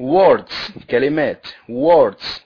words كلمات words.